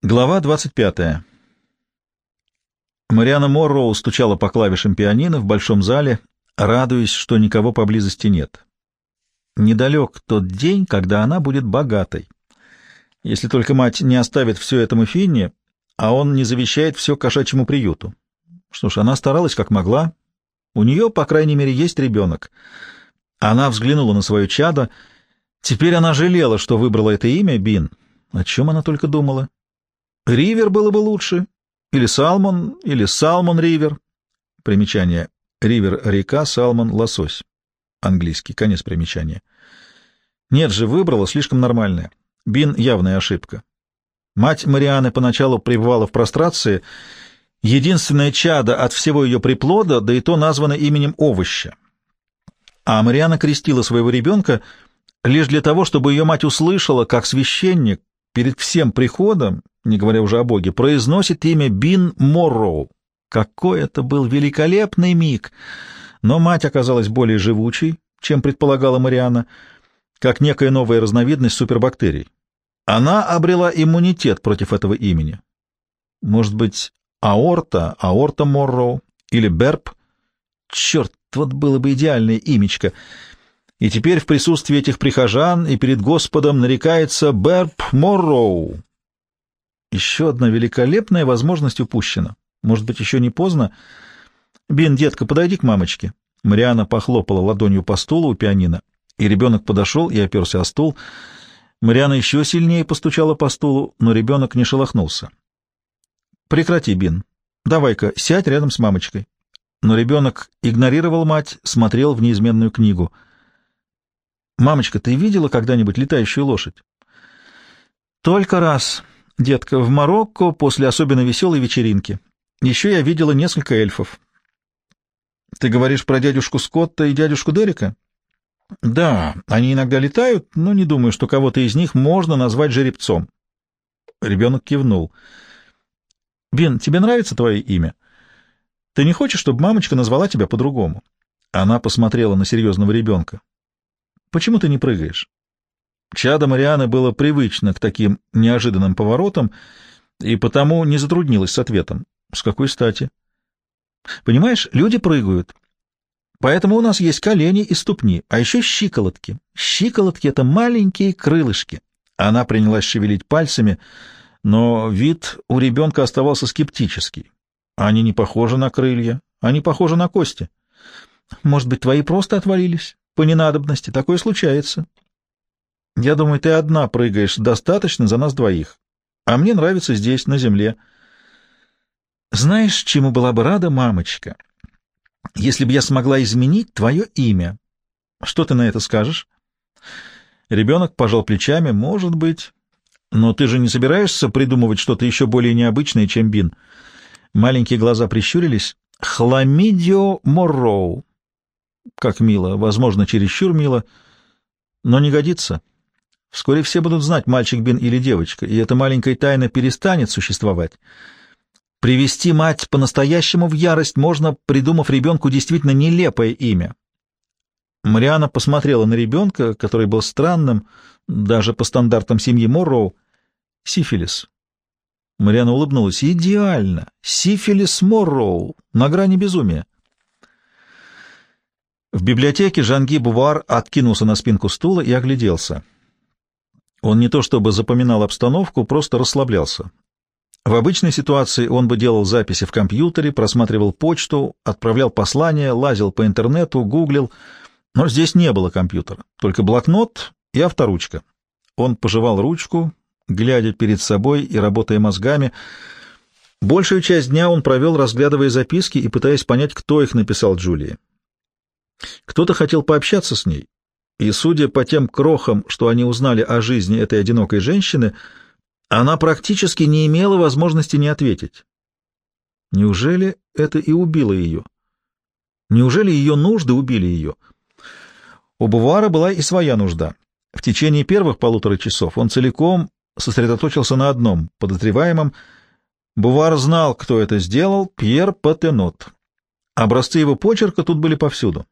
Глава 25. Мариана Морроу стучала по клавишам пианино в большом зале, радуясь, что никого поблизости нет. Недалек тот день, когда она будет богатой. Если только мать не оставит все этому Финне, а он не завещает все кошачьему приюту. Что ж, она старалась как могла. У нее, по крайней мере, есть ребенок. Она взглянула на свое чадо. Теперь она жалела, что выбрала это имя, Бин. О чем она только думала? Ривер было бы лучше. Или Салмон, или Салмон Ривер. Примечание. Ривер — река, Салмон — лосось. Английский. Конец примечания. Нет же, выбрала слишком нормальное. Бин — явная ошибка. Мать Марианы поначалу пребывала в прострации. Единственное чадо от всего ее приплода, да и то названо именем овоща. А Мариана крестила своего ребенка лишь для того, чтобы ее мать услышала, как священник перед всем приходом не говоря уже о Боге, произносит имя Бин Морроу. Какой это был великолепный миг! Но мать оказалась более живучей, чем предполагала Мариана, как некая новая разновидность супербактерий. Она обрела иммунитет против этого имени. Может быть, аорта, аорта Морроу или Берб? Черт, вот было бы идеальное имечко. И теперь в присутствии этих прихожан и перед Господом нарекается Берб Морроу. Еще одна великолепная возможность упущена. Может быть, еще не поздно? Бин, детка, подойди к мамочке. Мариана похлопала ладонью по стулу у пианино, и ребенок подошел и оперся о стул. Мариана еще сильнее постучала по стулу, но ребенок не шелохнулся. «Прекрати, Бин. Давай-ка, сядь рядом с мамочкой». Но ребенок игнорировал мать, смотрел в неизменную книгу. «Мамочка, ты видела когда-нибудь летающую лошадь?» «Только раз. Детка, в Марокко после особенно веселой вечеринки. Еще я видела несколько эльфов. Ты говоришь про дядюшку Скотта и дядюшку Дерека? Да, они иногда летают, но не думаю, что кого-то из них можно назвать жеребцом. Ребенок кивнул. Бен, тебе нравится твое имя? Ты не хочешь, чтобы мамочка назвала тебя по-другому? Она посмотрела на серьезного ребенка. Почему ты не прыгаешь? Чадо Марианы было привычно к таким неожиданным поворотам и потому не затруднилось с ответом. С какой стати? Понимаешь, люди прыгают. Поэтому у нас есть колени и ступни, а еще щиколотки. Щиколотки — это маленькие крылышки. Она принялась шевелить пальцами, но вид у ребенка оставался скептический. Они не похожи на крылья, они похожи на кости. Может быть, твои просто отвалились? По ненадобности. Такое случается. Я думаю, ты одна прыгаешь достаточно за нас двоих. А мне нравится здесь, на земле. Знаешь, чему была бы рада мамочка? Если бы я смогла изменить твое имя. Что ты на это скажешь? Ребенок пожал плечами. Может быть. Но ты же не собираешься придумывать что-то еще более необычное, чем Бин? Маленькие глаза прищурились. Хламидио Морроу. Как мило. Возможно, чересчур мило. Но не годится. Вскоре все будут знать, мальчик Бин или девочка, и эта маленькая тайна перестанет существовать. Привести мать по-настоящему в ярость можно, придумав ребенку действительно нелепое имя. Мариана посмотрела на ребенка, который был странным, даже по стандартам семьи Морроу. Сифилис. Мариана улыбнулась. «Идеально! Сифилис Морроу! На грани безумия!» В библиотеке Жанги Бувар откинулся на спинку стула и огляделся. Он не то чтобы запоминал обстановку, просто расслаблялся. В обычной ситуации он бы делал записи в компьютере, просматривал почту, отправлял послания, лазил по интернету, гуглил, но здесь не было компьютера, только блокнот и авторучка. Он пожевал ручку, глядя перед собой и работая мозгами. Большую часть дня он провел, разглядывая записки и пытаясь понять, кто их написал Джулии. Кто-то хотел пообщаться с ней, и, судя по тем крохам, что они узнали о жизни этой одинокой женщины, она практически не имела возможности не ответить. Неужели это и убило ее? Неужели ее нужды убили ее? У Бувара была и своя нужда. В течение первых полутора часов он целиком сосредоточился на одном подозреваемом. Бувар знал, кто это сделал, Пьер Патенот. Образцы его почерка тут были повсюду.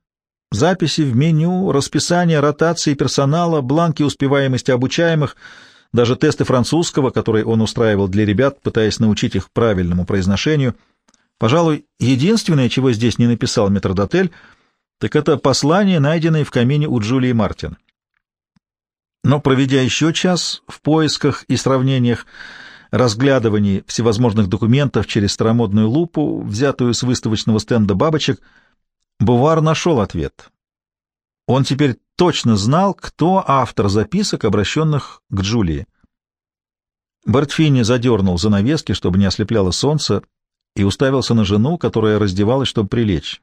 Записи в меню, расписание ротации персонала, бланки успеваемости обучаемых, Даже тесты французского, которые он устраивал для ребят, пытаясь научить их правильному произношению. Пожалуй, единственное, чего здесь не написал метрдотель, так это послание, найденное в камине у Джулии Мартин. Но, проведя еще час в поисках и сравнениях, разглядывании всевозможных документов через старомодную лупу, взятую с выставочного стенда бабочек, Бувар нашел ответ. Он теперь точно знал, кто автор записок, обращенных к Джулии. Бартфини задернул занавески, чтобы не ослепляло солнце, и уставился на жену, которая раздевалась, чтобы прилечь.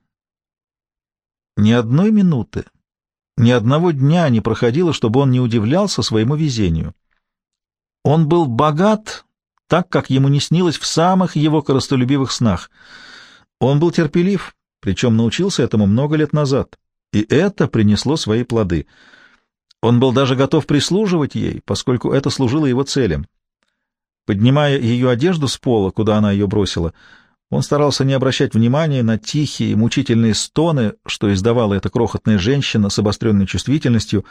Ни одной минуты, ни одного дня не проходило, чтобы он не удивлялся своему везению. Он был богат, так, как ему не снилось в самых его коростолюбивых снах. Он был терпелив, причем научился этому много лет назад, и это принесло свои плоды. Он был даже готов прислуживать ей, поскольку это служило его целям. Поднимая ее одежду с пола, куда она ее бросила, он старался не обращать внимания на тихие мучительные стоны, что издавала эта крохотная женщина с обостренной чувствительностью,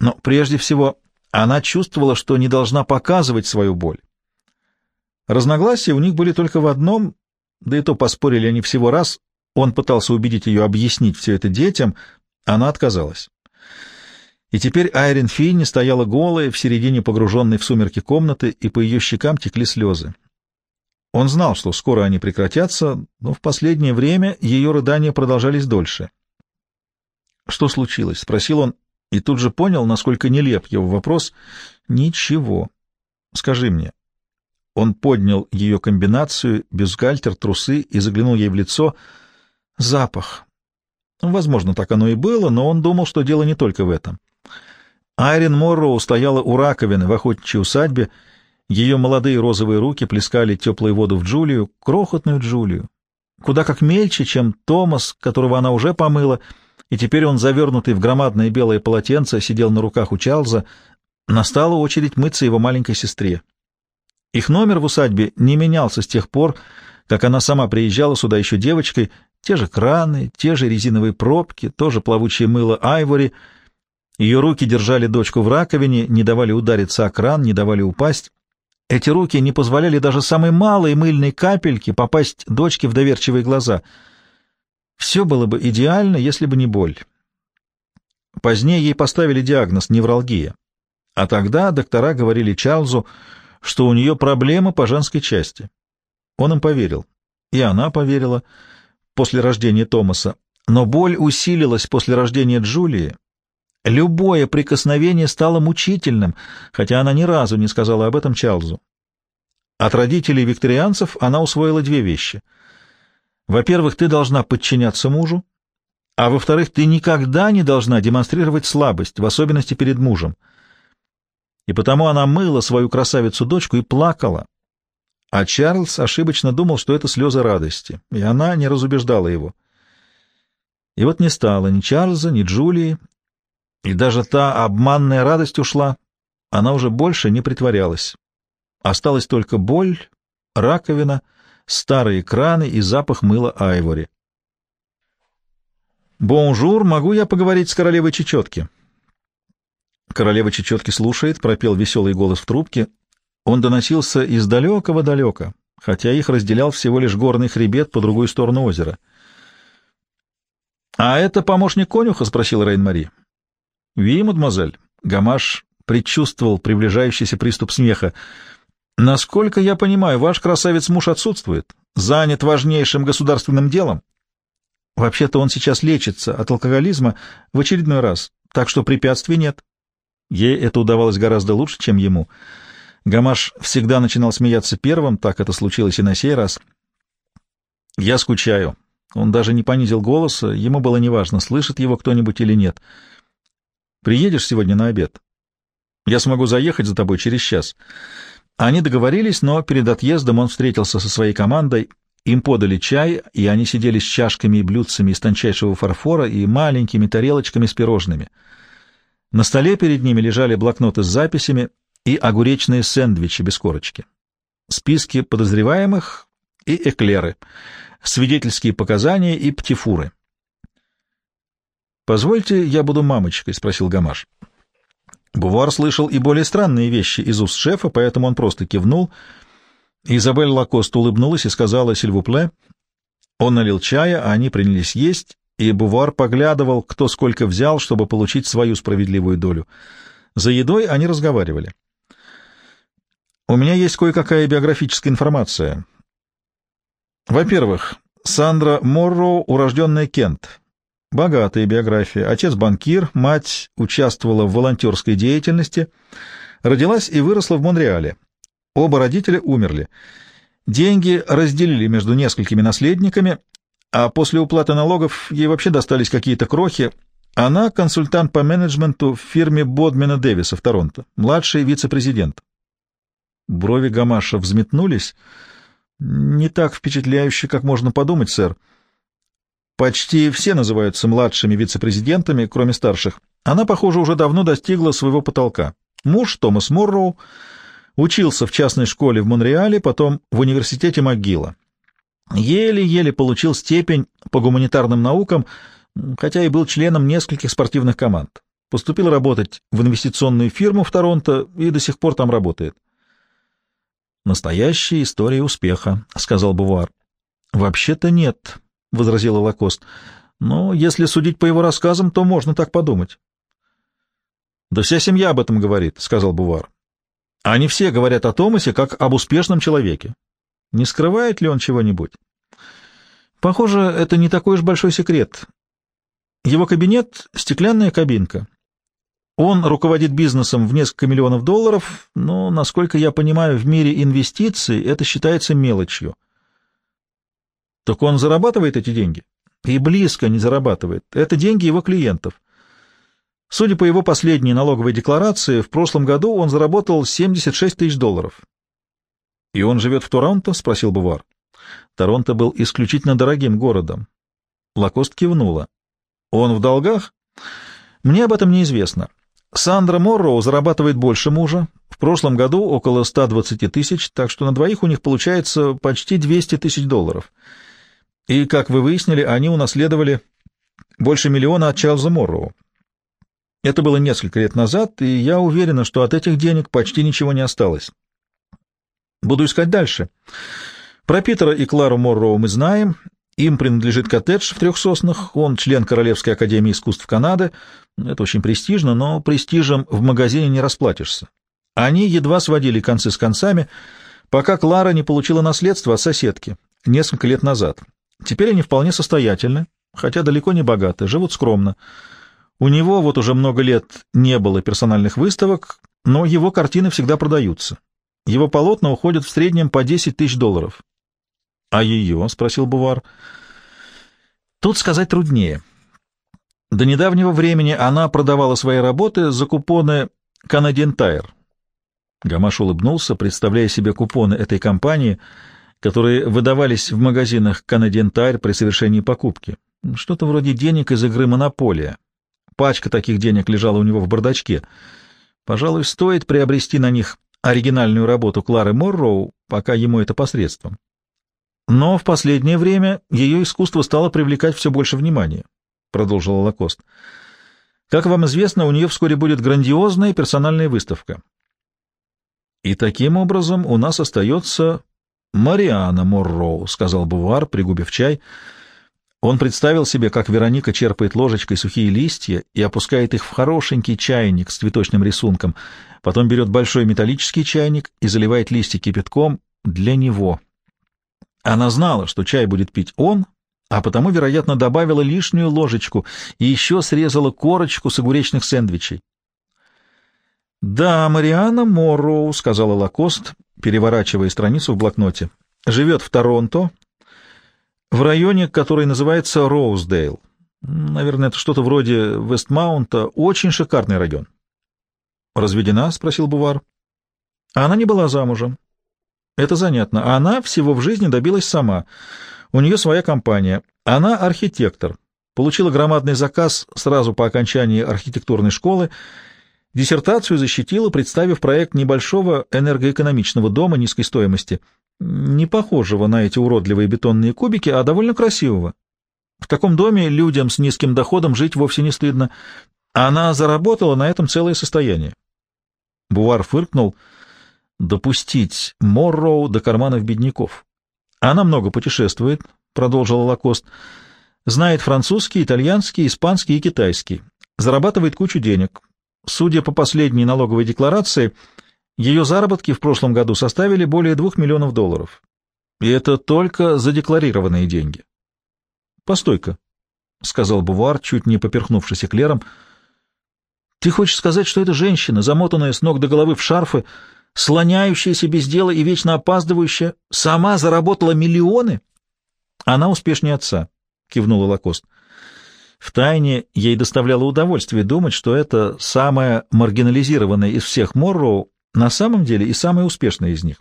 но прежде всего она чувствовала, что не должна показывать свою боль. Разногласия у них были только в одном, да и то поспорили они всего раз. Он пытался убедить ее объяснить все это детям, она отказалась. И теперь Айрин Финни стояла голая в середине погруженной в сумерки комнаты, и по ее щекам текли слезы. Он знал, что скоро они прекратятся, но в последнее время ее рыдания продолжались дольше. «Что случилось?» — спросил он, и тут же понял, насколько нелеп его вопрос. «Ничего. Скажи мне». Он поднял ее комбинацию, бюстгальтер, трусы и заглянул ей в лицо. Запах. Возможно, так оно и было, но он думал, что дело не только в этом. Айрин Морроу стояла у раковины в охотничьей усадьбе, ее молодые розовые руки плескали теплую воду в Джулию, крохотную Джулию, куда как мельче, чем Томас, которого она уже помыла, и теперь он, завернутый в громадное белое полотенце, сидел на руках у Чарльза. Настала очередь мыться его маленькой сестре. Их номер в усадьбе не менялся с тех пор, как она сама приезжала сюда еще девочкой. Те же краны, те же резиновые пробки, тоже плавучее мыло Айвори. Ее руки держали дочку в раковине, не давали удариться о кран, не давали упасть. Эти руки не позволяли даже самой малой мыльной капельке попасть дочке в доверчивые глаза. Все было бы идеально, если бы не боль. Позднее ей поставили диагноз невралгия. А тогда доктора говорили Чарльзу, что у нее проблема по женской части. Он им поверил. И она поверила после рождения Томаса. Но боль усилилась после рождения Джулии. Любое прикосновение стало мучительным, хотя она ни разу не сказала об этом Чарльзу. От родителей викторианцев она усвоила две вещи. Во-первых, ты должна подчиняться мужу, а во-вторых, ты никогда не должна демонстрировать слабость, в особенности перед мужем и потому она мыла свою красавицу-дочку и плакала. А Чарльз ошибочно думал, что это слезы радости, и она не разубеждала его. И вот не стало ни Чарльза, ни Джулии, и даже та обманная радость ушла, она уже больше не притворялась. Осталась только боль, раковина, старые краны и запах мыла Айвори. «Bonjour, могу я поговорить с королевой Чечетки?» Королева чечетки слушает, пропел веселый голос в трубке. Он доносился из далекого-далека, хотя их разделял всего лишь горный хребет по другую сторону озера. — А это помощник конюха? — спросил Рейн-Мари. — Ви, мадемуазель. Гамаш предчувствовал приближающийся приступ смеха. — Насколько я понимаю, ваш красавец-муж отсутствует, занят важнейшим государственным делом. Вообще-то он сейчас лечится от алкоголизма в очередной раз, так что препятствий нет. Ей это удавалось гораздо лучше, чем ему. Гамаш всегда начинал смеяться первым, так это случилось и на сей раз. «Я скучаю». Он даже не понизил голоса, ему было неважно, слышит его кто-нибудь или нет. «Приедешь сегодня на обед? Я смогу заехать за тобой через час». Они договорились, но перед отъездом он встретился со своей командой, им подали чай, и они сидели с чашками и блюдцами из тончайшего фарфора и маленькими тарелочками с пирожными — на столе перед ними лежали блокноты с записями и огуречные сэндвичи без корочки, списки подозреваемых и эклеры, свидетельские показания и птифуры. «Позвольте, я буду мамочкой», — спросил Гамаш. Бувар слышал и более странные вещи из уст шефа, поэтому он просто кивнул. Изабель Лакост улыбнулась и сказала «Сильвупле». Он налил чая, а они принялись есть, и Бувар поглядывал, кто сколько взял, чтобы получить свою справедливую долю. За едой они разговаривали. «У меня есть кое-какая биографическая информация. Во-первых, Сандра Морроу, урожденная Кент. Богатая биография. Отец банкир, мать участвовала в волонтерской деятельности, родилась и выросла в Монреале. Оба родителя умерли. Деньги разделили между несколькими наследниками, а после уплаты налогов ей вообще достались какие-то крохи. Она консультант по менеджменту в фирме Бодмена Дэвиса в Торонто, младший вице-президент. Брови Гамаша взметнулись. Не так впечатляюще, как можно подумать, сэр. Почти все называются младшими вице-президентами, кроме старших. Она, похоже, уже давно достигла своего потолка. Муж Томас Морроу учился в частной школе в Монреале, потом в университете МcГилла. Еле-еле получил степень по гуманитарным наукам, хотя и был членом нескольких спортивных команд. Поступил работать в инвестиционную фирму в Торонто и до сих пор там работает. «Настоящая история успеха», — сказал Бувар. «Вообще-то нет», — возразила Лакост. «Но если судить по его рассказам, то можно так подумать». «Да вся семья об этом говорит», — сказал Бувар. «Они все говорят о Томасе как об успешном человеке. Не скрывает ли он чего-нибудь? Похоже, это не такой уж большой секрет. Его кабинет — стеклянная кабинка. Он руководит бизнесом в несколько миллионов долларов, но, насколько я понимаю, в мире инвестиций это считается мелочью. Так он зарабатывает эти деньги? И близко не зарабатывает. Это деньги его клиентов. Судя по его последней налоговой декларации, в прошлом году он заработал 76 тысяч долларов. «И он живет в Торонто?» — спросил Бувар. Торонто был исключительно дорогим городом. Лакост кивнула. «Он в долгах?» «Мне об этом неизвестно. Сандра Морроу зарабатывает больше мужа. В прошлом году около 120 тысяч, так что на двоих у них получается почти 200 тысяч долларов. И, как вы выяснили, они унаследовали больше миллиона от Чарльза Морроу. Это было несколько лет назад, и я уверена, что от этих денег почти ничего не осталось. Буду искать дальше. Про Питера и Клару Морроу мы знаем. Им принадлежит коттедж в трех соснах. Он член Королевской академии искусств Канады. Это очень престижно, но престижем в магазине не расплатишься. Они едва сводили концы с концами, пока Клара не получила наследство от соседки несколько лет назад. Теперь они вполне состоятельны, хотя далеко не богаты, живут скромно. У него вот уже много лет не было персональных выставок, но его картины всегда продаются. Его полотна уходят в среднем по 10 тысяч долларов. — А ее? — спросил Бувар. — Тут сказать труднее. До недавнего времени она продавала свои работы за купоны Canadian Tire. Гамаш улыбнулся, представляя себе купоны этой компании, которые выдавались в магазинах Canadian Tire при совершении покупки. Что-то вроде денег из игры «Монополия». Пачка таких денег лежала у него в бардачке. Пожалуй, стоит приобрести на них оригинальную работу Клары Морроу, пока ему это посредством. Но в последнее время ее искусство стало привлекать все больше внимания, — продолжила Лакост. Как вам известно, у нее вскоре будет грандиозная персональная выставка. И таким образом у нас остается Мариана Морроу, — сказал Бувар, пригубив чай, — он представил себе, как Вероника черпает ложечкой сухие листья и опускает их в хорошенький чайник с цветочным рисунком, потом берет большой металлический чайник и заливает листья кипятком для него. Она знала, что чай будет пить он, а потому, вероятно, добавила лишнюю ложечку и еще срезала корочку с огуречных сэндвичей. «Да, Мариана Морроу», — сказала Лакост, переворачивая страницу в блокноте, — «живет в Торонто, в районе, который называется Роуздейл. Наверное, это что-то вроде Вестмаунта. Очень шикарный район. «Разведена?» — спросил Бувар. Она не была замужем. Это занятно. Она всего в жизни добилась сама. У нее своя компания. Она архитектор. Получила громадный заказ сразу по окончании архитектурной школы. Диссертацию защитила, представив проект небольшого энергоэкономичного дома низкой стоимости — не похожего на эти уродливые бетонные кубики, а довольно красивого. В таком доме людям с низким доходом жить вовсе не стыдно. Она заработала на этом целое состояние. Бувар фыркнул. «Допустить Морроу до карманов бедняков. Она много путешествует», — продолжила Лакост. «Знает французский, итальянский, испанский и китайский. Зарабатывает кучу денег. Судя по последней налоговой декларации, ее заработки в прошлом году составили более двух миллионов долларов. И это только задекларированные деньги. «Постой-ка», — сказал Бувар, чуть не поперхнувшись эклером. «Ты хочешь сказать, что эта женщина, замотанная с ног до головы в шарфы, слоняющаяся без дела и вечно опаздывающая, сама заработала миллионы?» «Она успешнее отца», — кивнула Лакост. Втайне ей доставляло удовольствие думать, что это самая маргинализированная из всех Морроу на самом деле и самая успешная из них.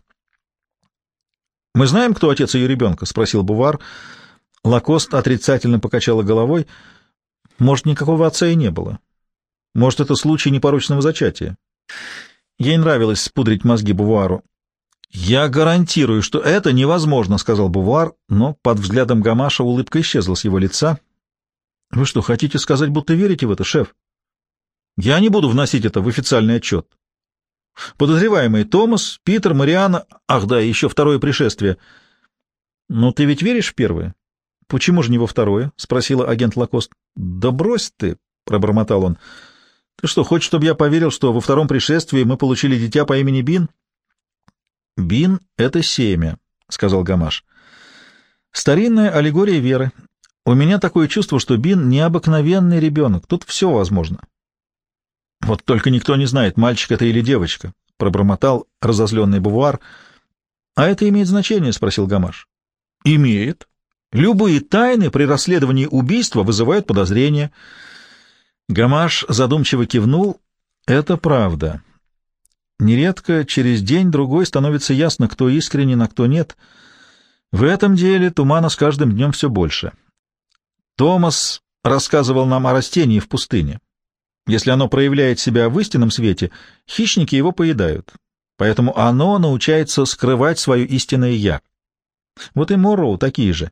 «Мы знаем, кто отец ее ребенка?» — спросил Бувар. Лакост отрицательно покачала головой. «Может, никакого отца и не было. Может, это случай непорочного зачатия». Ей нравилось спудрить мозги Бувару. «Я гарантирую, что это невозможно», — сказал Бувар, но под взглядом Гамаша улыбка исчезла с его лица. «Вы что, хотите сказать, будто верите в это, шеф?» «Я не буду вносить это в официальный отчет. Подозреваемые Томас, Питер, Мариана, ах да, еще второе пришествие. Но ты ведь веришь в первое? Почему же не во второе? спросила агент Лакост. Да брось ты, пробормотал он. Ты что, хочешь, чтобы я поверил, что во втором пришествии мы получили дитя по имени Бин? Бин — это семя, сказал Гамаш. Старинная аллегория веры. У меня такое чувство, что Бин — необыкновенный ребенок. Тут все возможно. — Вот только никто не знает, мальчик это или девочка, — пробормотал разозленный Бувуар. — А это имеет значение? — спросил Гамаш. — Имеет. Любые тайны при расследовании убийства вызывают подозрения. Гамаш задумчиво кивнул. — Это правда. Нередко через день-другой становится ясно, кто искренен, а кто нет. В этом деле тумана с каждым днем все больше. Томас рассказывал нам о растении в пустыне. Если оно проявляет себя в истинном свете, хищники его поедают. Поэтому оно научается скрывать свое истинное «я». Вот и Морроу такие же.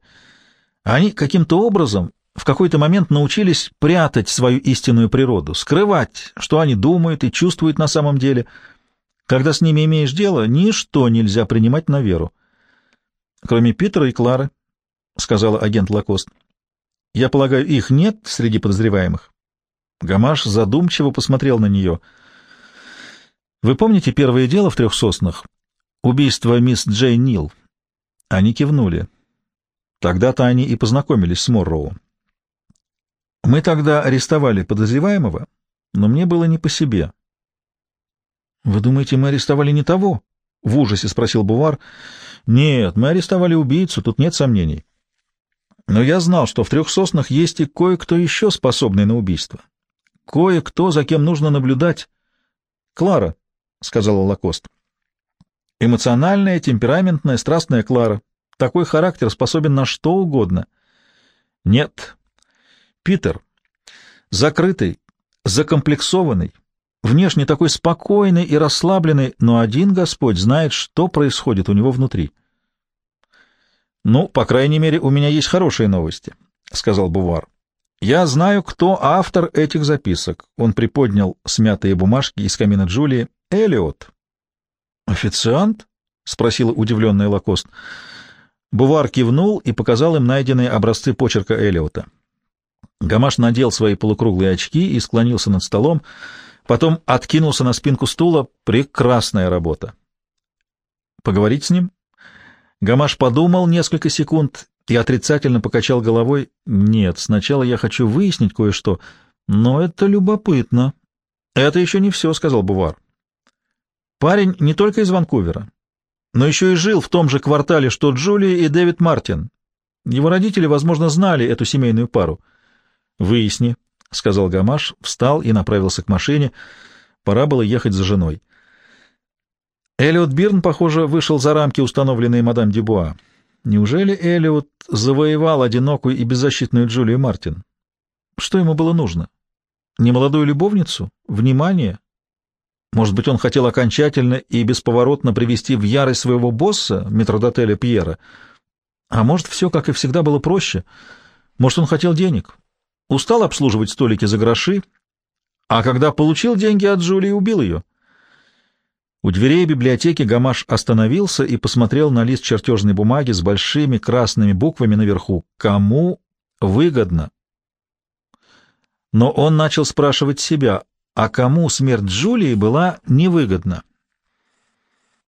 Они каким-то образом в какой-то момент научились прятать свою истинную природу, скрывать, что они думают и чувствуют на самом деле. Когда с ними имеешь дело, ничто нельзя принимать на веру. Кроме Питера и Клары, — сказала агент Лакост. — Я полагаю, их нет среди подозреваемых? Гамаш задумчиво посмотрел на нее. «Вы помните первое дело в трех соснах? Убийство мисс Джей Нил?» Они кивнули. Тогда-то они и познакомились с Морроу. «Мы тогда арестовали подозреваемого, но мне было не по себе». «Вы думаете, мы арестовали не того?» — в ужасе спросил Бувар. «Нет, мы арестовали убийцу, тут нет сомнений. Но я знал, что в трех соснах есть и кое-кто еще способный на убийство. Кое-кто, за кем нужно наблюдать. — Клара, — сказала Лакост. — Эмоциональная, темпераментная, страстная Клара. Такой характер способен на что угодно. — Нет. Питер. Закрытый, закомплексованный, внешне такой спокойный и расслабленный, но один Господь знает, что происходит у него внутри. — Ну, по крайней мере, у меня есть хорошие новости, — сказал Бувар. «Я знаю, кто автор этих записок». Он приподнял смятые бумажки из камина Джулии. «Элиот». «Официант?» — спросила удивленная Лакост. Бувар кивнул и показал им найденные образцы почерка Элиота. Гамаш надел свои полукруглые очки и склонился над столом, потом откинулся на спинку стула. Прекрасная работа. «Поговорить с ним?» Гамаш подумал несколько секунд и отрицательно покачал головой. «Нет, сначала я хочу выяснить кое-что, но это любопытно». «Это еще не все», — сказал Бувар. «Парень не только из Ванкувера, но еще и жил в том же квартале, что Джулия и Дэвид Мартин. Его родители, возможно, знали эту семейную пару». «Выясни», — сказал Гамаш, встал и направился к машине. Пора было ехать за женой. Эллиот Бирн, похоже, вышел за рамки, установленные мадам Дюбуа. Неужели Эллиот завоевал одинокую и беззащитную Джулию Мартин? Что ему было нужно? Немолодую любовницу? Внимание? Может быть, он хотел окончательно и бесповоротно привести в ярость своего босса, метродотеля Пьера? А может, все, как и всегда, было проще? Может, он хотел денег? Устал обслуживать столики за гроши? А когда получил деньги от Джулии, убил ее. У дверей библиотеки Гамаш остановился и посмотрел на лист чертежной бумаги с большими красными буквами наверху. Кому выгодно? Но он начал спрашивать себя, а кому смерть Джулии была невыгодна?